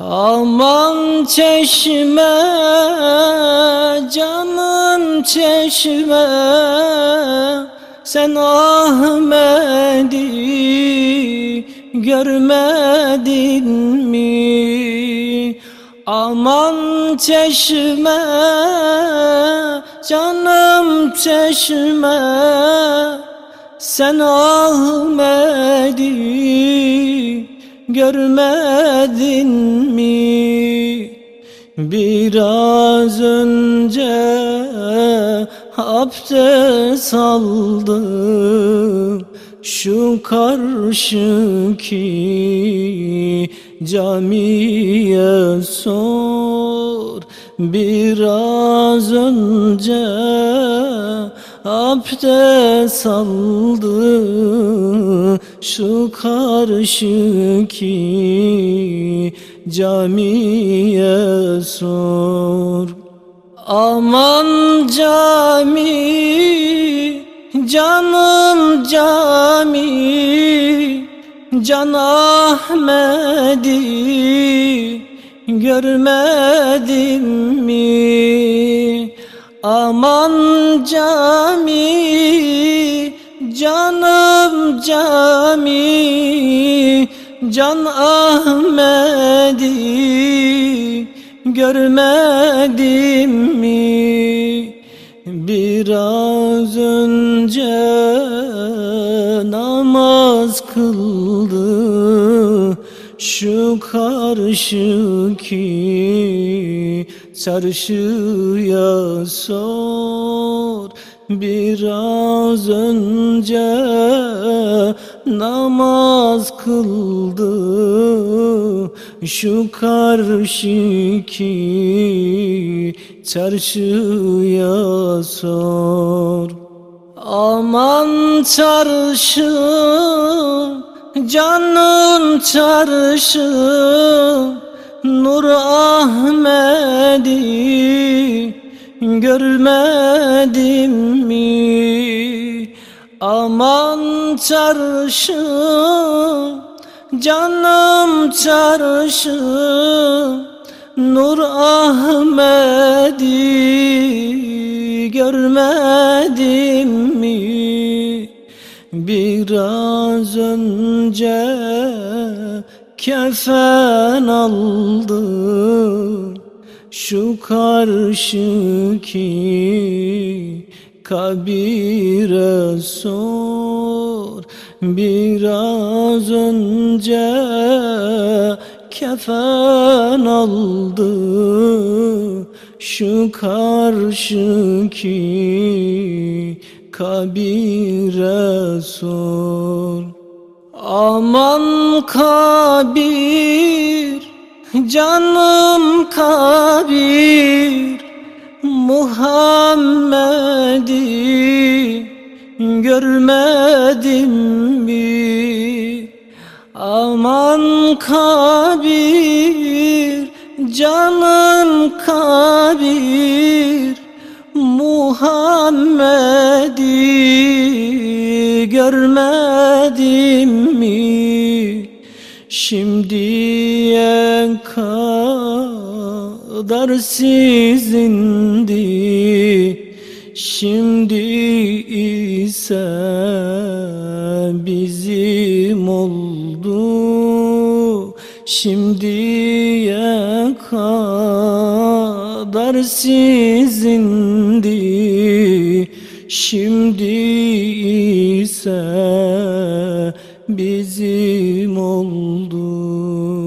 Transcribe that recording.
Aman çeşme canım çeşme sen Ahmet'i görmedin mi? Aman çeşme canım çeşme sen Ahmet'i görmedin mi? Biraz önce abdest aldım şu karşıki camiye sor Biraz önce abdest aldı şu karşıki camiye sor Aman cami canım cami Can Ahmet'i görmedim mi? Aman cami canım cami Can Ahmet'i görmedim mi? Biraz önce namaz kıldı Şu karşıki çarşıya sor. Biraz önce namaz kıldı. Şu karşıki çarşıya sor. Aman çarşı canım çarşı Nur Ahmet'i görmedim mi? Aman çarşı canım çarşı Nur Ahmet'i görmedim mi? Biraz önce kefen aldı. Şu karşıki kabire sor. Biraz önce kefen aldı. Şu karşıki kabire sor Aman kabir canım kabir. Muhammed'i görmedim mi? Aman kabir canım kabir. Muhammed'i görmedim mi? Şimdiye kadar sizindi. Şimdi ise bizim oldu. Şimdiye kadar sizindi. Şimdi ise bizim oldu.